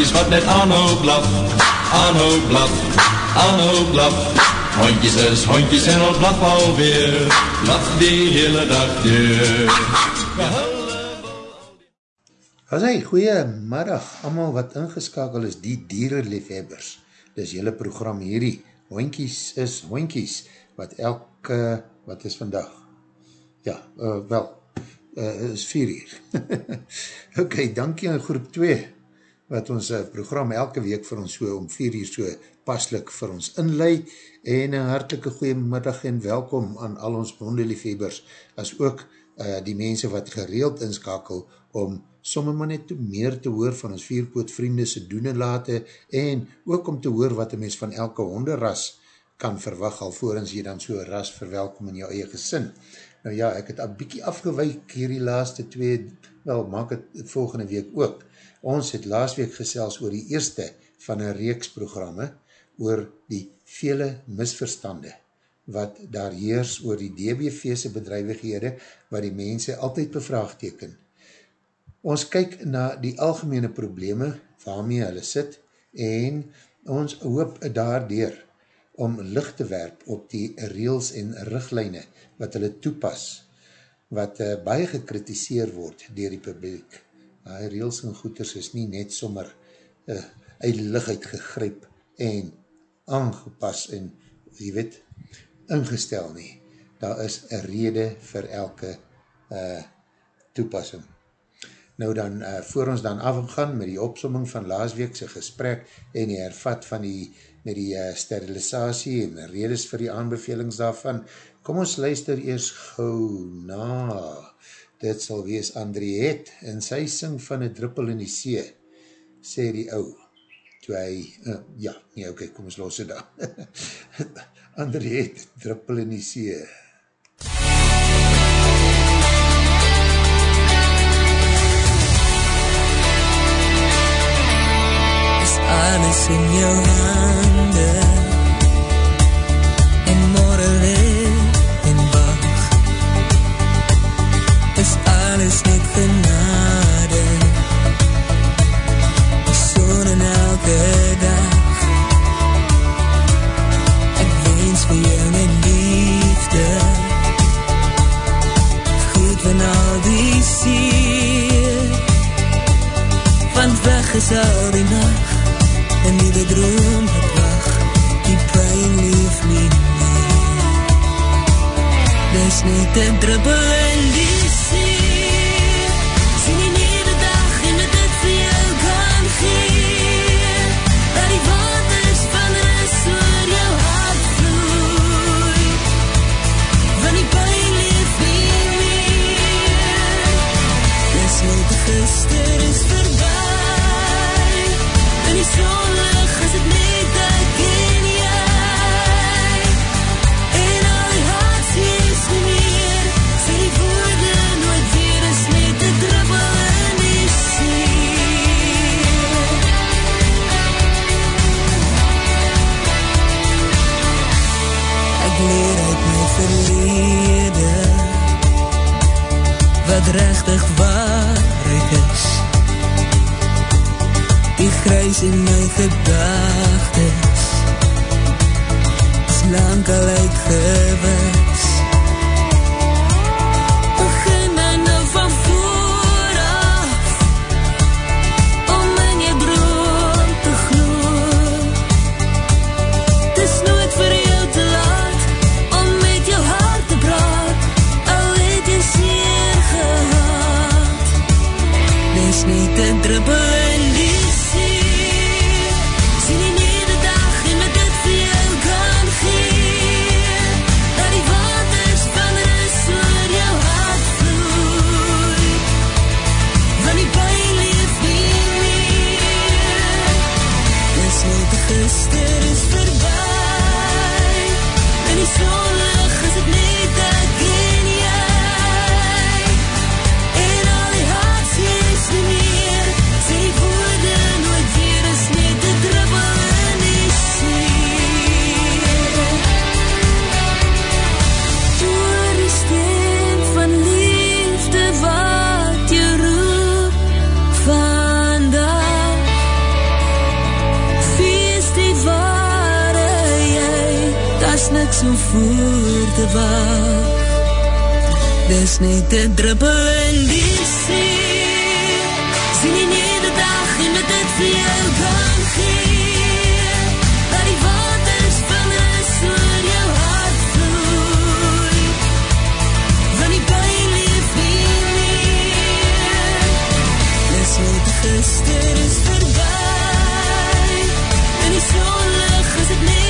Hondjes wat net aanhou blaf, aanhou blaf, aanhou blaf. Hondjes is hondjes en al blaf alweer, blaf die hele dag deur. As hy, goeie middag, allemaal wat ingeskakel is, die dierenliefhebbers. Dis jylle program hierdie, hondjies is hondjies, wat elke, wat is vandag? Ja, uh, wel, uh, is vier uur. ok, dankie aan groep 2, wat ons uh, program elke week vir ons so om vier uur so paslik vir ons inlei en een hartelike goeie middag en welkom aan al ons hondeliefhebers as ook uh, die mense wat gereeld inskakel om somme maar net meer te hoor van ons vierpoot vriende se doen en late en ook om te hoor wat een mens van elke honderras kan verwag alvorens jy dan so ras verwelkom in jou eie gesin. Nou ja, ek het a bykie afgeweik hier die laaste twee, wel maak het volgende week ook, Ons het laas week gesels oor die eerste van een reeks programme oor die vele misverstande wat daar heers oor die DBV'se bedrijvighede wat die mense altyd bevraagteken. Ons kyk na die algemene probleme waarmee hulle sit en ons hoop daardoor om licht te werp op die reels en richtlijne wat hulle toepas wat uh, baie gekritiseer word dier die publiek die reels en goeders is nie net sommer uh, uit licht gegryp en aangepas en, jy weet, ingestel nie. Daar is een rede vir elke uh, toepassing. Nou dan, uh, voor ons dan afgaan met die opsomming van laasweekse gesprek en die hervat van die, met die uh, sterilisatie en redes vir die aanbevelings daarvan, kom ons luister eers gauw na dit sal wees Andriet, en sy sing van een druppel in die see, sê die ou, toe hy, uh, ja, nee, oké, okay, kom ons los het dan. Andriet, druppel in die see. Is alles in jou handen is net Die grys in Остались судьба, да не снова. Te wacht Dis net een druppel in die see Sien jy nie die dag en met dit vir jou kan gee Dat die waters van is oor jou hart vloei Van die pijn leef nie meer Dis net gister is voorbij En die zonlig is het net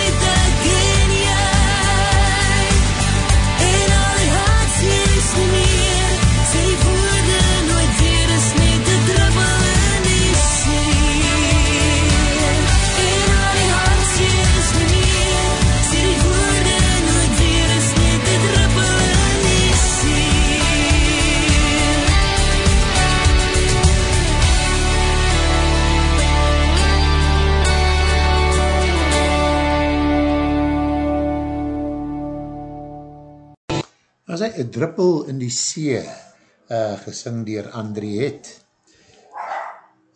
As hy een druppel in die see uh, gesing dier Andriet.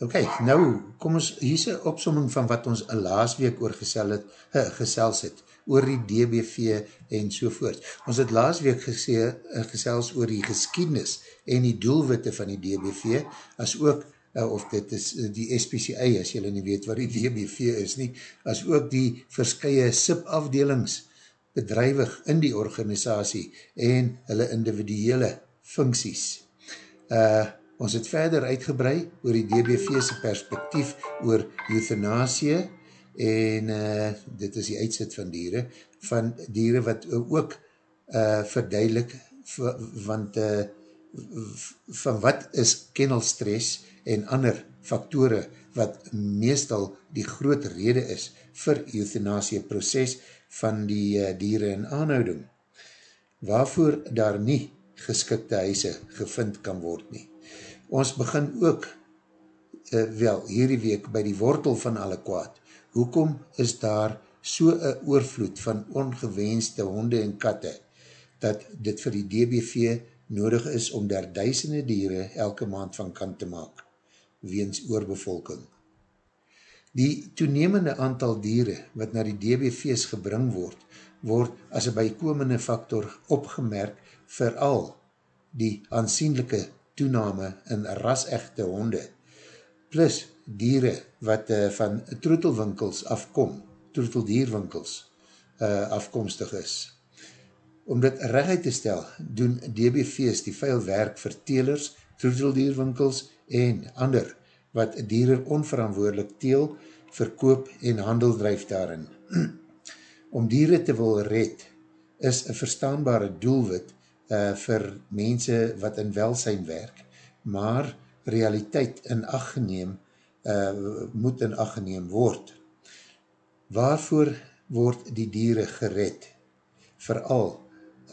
Ok, nou kom ons, hier is een opsomming van wat ons laas week oor gesel het, uh, gesels het, oor die DBV en sovoort. Ons het laas week gesê, uh, gesels oor die geskiednis en die doelwitte van die DBV, as ook uh, of dit is uh, die SPCA, as jylle nie weet wat die DBV is nie, as ook die verskye SIP-afdelings bedrijwig in die organisatie en hulle individuele funksies. Uh, ons het verder uitgebrei oor die DBV'se perspektief oor euthanasie en uh, dit is die uitsit van dieren, van dieren wat ook uh, verduidelik want uh, van wat is kennelstress en ander faktore wat meestal die groot rede is vir euthanasie proces van die uh, dieren in aanhouding, waarvoor daar nie geskikte huise gevind kan word nie. Ons begin ook, uh, wel, hierdie week by die wortel van alle kwaad. Hoekom is daar so een oorvloed van ongewenste honde en katte, dat dit vir die DBV nodig is om daar duisende dieren elke maand van kant te maak, weens oorbevolking. Die toenemende aantal dieren wat na die DBV's gebring word, word as een bijkomende factor opgemerk vooral die aansienlijke toename in rasechte honde, plus dieren wat uh, van troetelwinkels afkom, troeteldierwinkels uh, afkomstig is. Om dit recht te stel, doen DBV's die vuil werk vir telers, troeteldierwinkels en ander wat dieren onverantwoordelik teel, verkoop en handel drijf daarin. Om dieren te wil red, is een verstaanbare doelwit uh, vir mense wat in welsijn werk, maar realiteit in acht geneem, uh, moet in acht geneem word. Waarvoor word die dieren gered? Vooral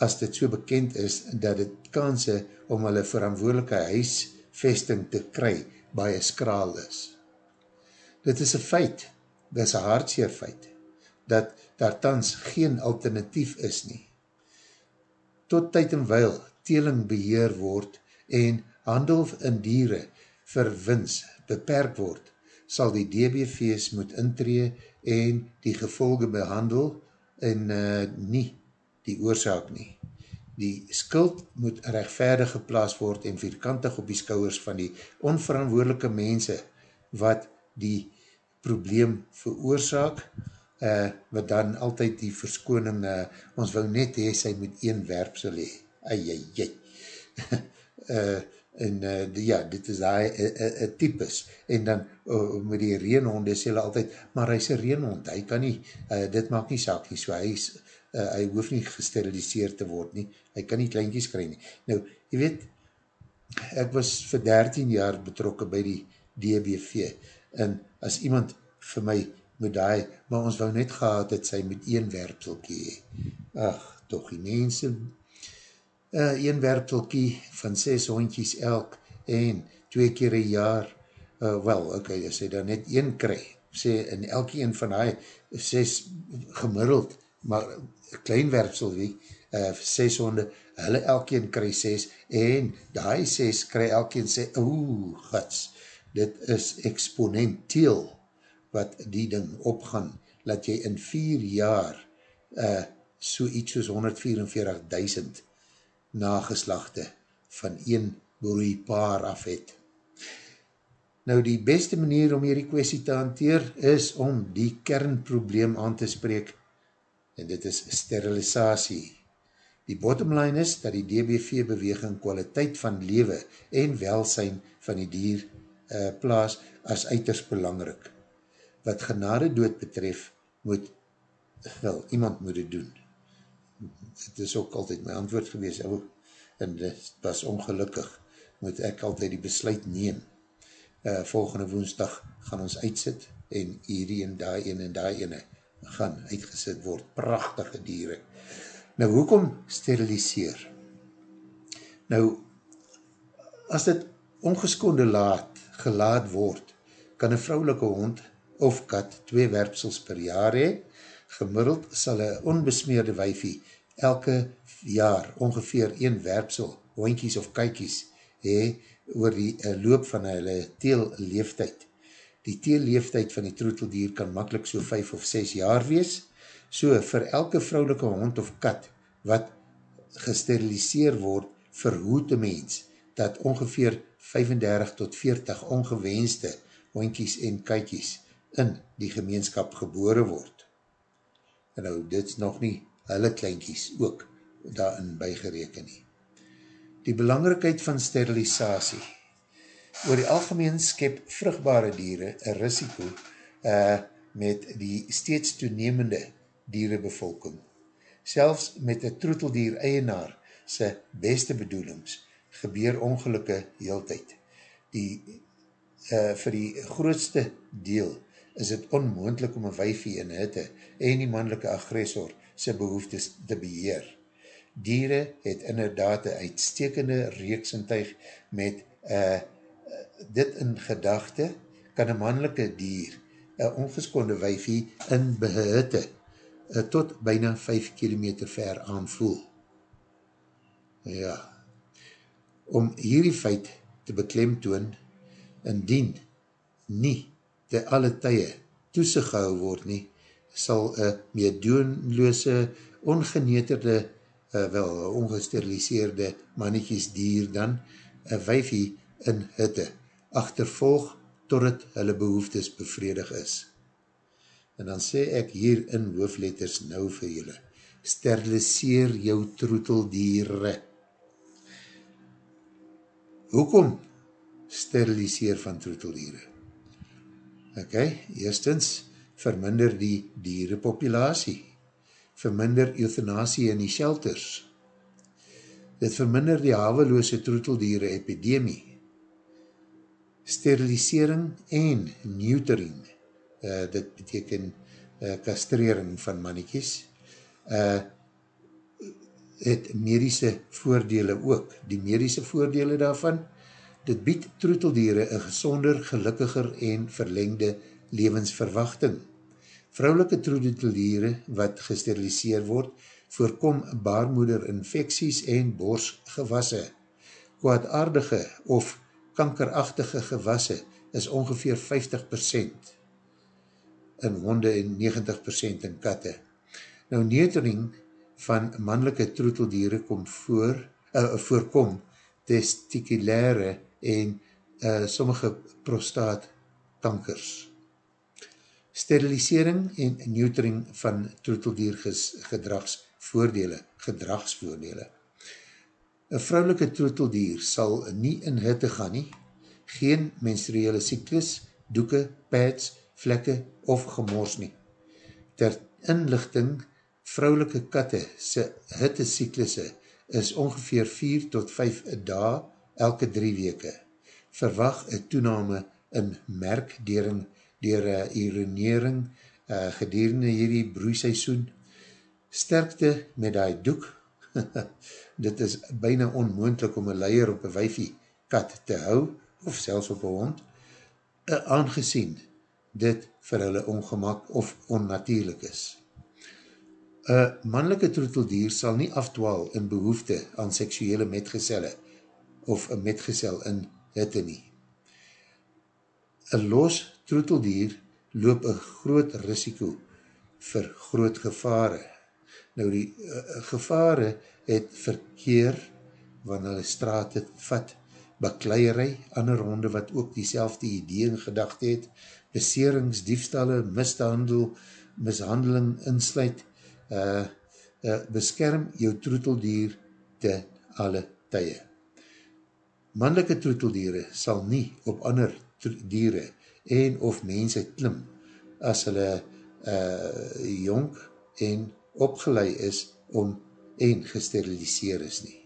as dit so bekend is dat het kanse om hulle verantwoordelike huisvesting te kry, baie skraal is. Dit is een feit, dit is een hartseer feit, dat daar tans geen alternatief is nie. Tot tyd en weil teling beheer word en handel in dieren vir wins beperk word, sal die DBV's moet intree en die gevolge behandel en uh, nie die oorzaak nie. Die skuld moet rechtvaardig geplaas word en vierkantig op die skouwers van die onverantwoordelike mense wat die probleem veroorzaak, uh, wat dan altyd die verskoning, uh, ons wou net hee, sy moet een werpsel hee, ai, ai, ai. uh, en uh, die, ja, dit is die uh, uh, types, en dan uh, met die reenhonde sê hulle altyd, maar hy is een reenhond, hy kan nie, uh, dit maak nie saak nie, so hy is, uh, hy hoef nie gesteriliseerd te word nie, hy kan nie kleintjes kry nie. Nou, jy weet, ek was vir 13 jaar betrokken by die DBV, en as iemand vir my moet daai, maar ons wou net gehad het sy met een werpselkie. Ach, toch die mense, uh, een werpselkie van 6 hondjies elk, en twee keer een jaar, uh, wel, ok, as hy dan net een kry, sê, in elke een van hy, 6 gemiddeld, maar klein werpsel wie, uh, 6 honde, hulle elkeen kry 6, en die 6 kry elkeen sê, oeh, gats, dit is exponentieel wat die ding opgaan, dat jy in vier jaar uh, so iets soos 144.000 nageslachte van een broei paar af het. Nou die beste manier om hierdie kwestie te hanteer is om die kernprobleem aan te spreek en dit is sterilisatie. Die bottom line is dat die DBV beweging kwaliteit van lewe en welsijn van die dier uh, plaas as uiters belangrik. Wat genade dood betref, moet wel, iemand moet dit doen. Het is ook altyd my antwoord gewees, oh, en dit was ongelukkig, moet ek altyd die besluit neem. Uh, volgende woensdag gaan ons uitsit, en hierdie en daai en en daai ene gaan uitgesit word, prachtige dieren. Nou, hoekom steriliseer? Nou, as dit ongeskonde laat, gelaat word, kan een vrouwelike hond of kat twee werpsels per jaar hee, gemiddeld sal een onbesmeerde wijfie elke jaar ongeveer een werpsel, hoinkies of kykies, hee, oor die uh, loop van hulle teelleeftijd. Die teelleeftijd van die troeteldier kan makkelijk so 5 of 6 jaar wees, so vir elke vrouwelike hond of kat wat gesteriliseer word, verhoed die mens, dat ongeveer 35 tot 40 ongewenste hoinkies en kykies in die gemeenskap gebore word en nou dit is nog nie hulle kleinkies ook daarin bygereken nie. Die belangrikheid van sterilisatie. Oor die algemeen skep vrugbare dieren een risiko uh, met die steeds toenemende dierenbevolking. Selfs met een troeteldier eienaar sy beste bedoelings gebeur ongelukke heeltyd. Die, uh, vir die grootste deel is het onmoendlik om een wijfie in hitte en die mannelike agressor sy behoeftes te beheer. Dieren het inderdaad een uitstekende reeksintuig met uh, dit in gedachte kan een mannelike dier een ongeskonde wijfie in behitte uh, tot bijna 5 km ver aanvoel. Ja, om hierdie feit te beklemtoon, indien nie te alle tye toesig gehou word nie, sal een meedoenloose, ongeneterde, uh, wel, ongesteriliseerde mannetjies dier dan, een wijfie in hitte, achtervolg totdat hulle behoeftes bevredig is. En dan sê ek hier in hoofletters nou vir julle, steriliseer jou troeteldiere. Hoekom steriliseer van troeteldiere? Ok, eerstens, verminder die dierenpopulatie, verminder euthanasie in die shelters, dit verminder die haveloose troeteldiere epidemie, sterilisering en neutering, uh, dit beteken uh, kastrering van mannetjies, uh, het medische voordele ook, die medische voordele daarvan, Dit bied troeteldiere een gezonder, gelukkiger en verlengde levensverwachting. Vrouwelike troeteldiere wat gesteriliseer word, voorkom baarmoederinfecties en borsgewasse. Kwaadaardige of kankerachtige gewasse is ongeveer 50% in honde en 90% in katte. Nou neutering van mannelike troeteldiere kom voor, uh, voorkom testiculaire en uh, sommige prostaatkankers. Sterilisering en neutering van troeteldierges gedragsvoordele, gedragsvoordele. Een vrouwelike troeteldier sal nie in hitte gaan nie, geen menstruele cyklus, doeke, pads, vlekke of gemors nie. Ter inlichting, vrouwelike katte se hitte cyklusse is ongeveer 4 tot 5 dae elke drie weke. Verwag een toename in merkdering dier uh, urinering uh, gedurende hierdie broeiseisoen. Sterkte met die doek. Dit is bijna onmoendlik om een leier op een wijfie kat te hou, of selfs op een hond, uh, aangezien dit vir hulle ongemak of onnatuurlik is. Een mannelike troeteldier sal nie aftwaal in behoefte aan seksuele metgezelle, of een metgezel in hitte nie. Een los troeteldier loop een groot risiko vir groot gevare. Nou die uh, gevare het verkeer, wanneer hulle straat het vat, bakleierij, ander honde wat ook die selfde idee in gedacht het, beserings, diefstalle, mishandel, mishandeling insluit, uh, uh, beskerm jou troeteldier te alle tye. Mannelike troeteldiere sal nie op ander diere en of mense klim as hulle uh, jonk en opgelei is om en gesteriliseer is nie.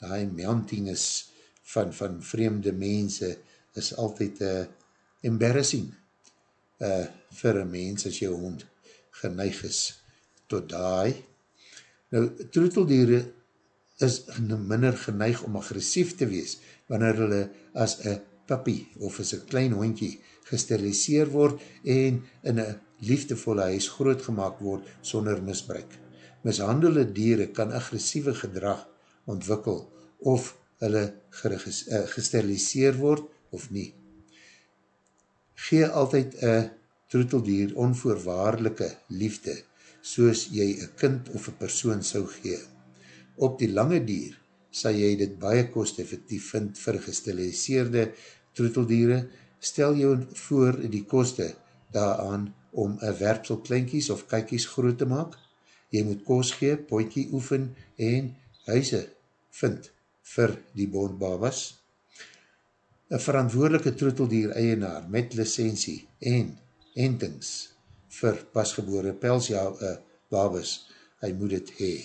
Die mounting is van, van vreemde mense is altyd uh, embarrassing uh, vir een mens as jou hond geneig is tot daai. Nou, troeteldiere is minder geneig om agressief te wees wanneer hulle as een puppy of as een klein hondje gesteriliseer word en in een liefdevolle huis grootgemaak word sonder misbruik. Mishandelde dieren kan agressieve gedrag ontwikkel of hulle uh, gesteriliseer word of nie. Gee altyd een troeteldier onvoorwaardelike liefde soos jy een kind of een persoon sou gee. Op die lange dier sal jy dit baie kost effectief vind vir gesteriliseerde troeteldiere. Stel jou voor die koste daaraan om een werpsel kleinkies of kykies groot te maak. Jy moet koos gee, poikie oefen en huise vind vir die bondbabas. Een verantwoordelike troeteldier eienaar met licensie en entings vir pasgebore pelsjababas, hy moet het hee.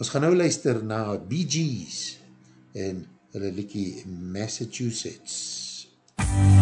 Ons gaan nou luister na Bee Gees en hulle liekie Massachusetts. MUZIEK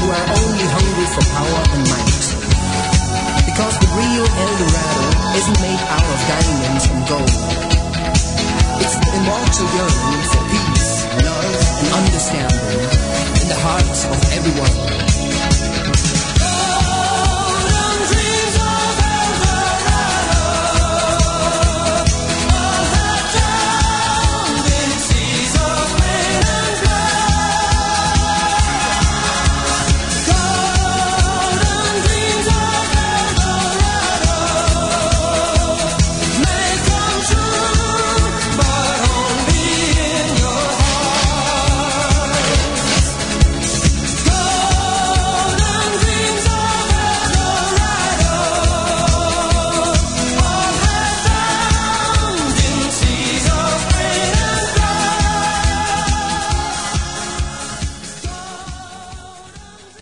who are only hungry for power and might. Because the real El Dorado isn't made out of diamonds and gold. It's the immortal yearning for peace, love, and understanding in the hearts of everyone.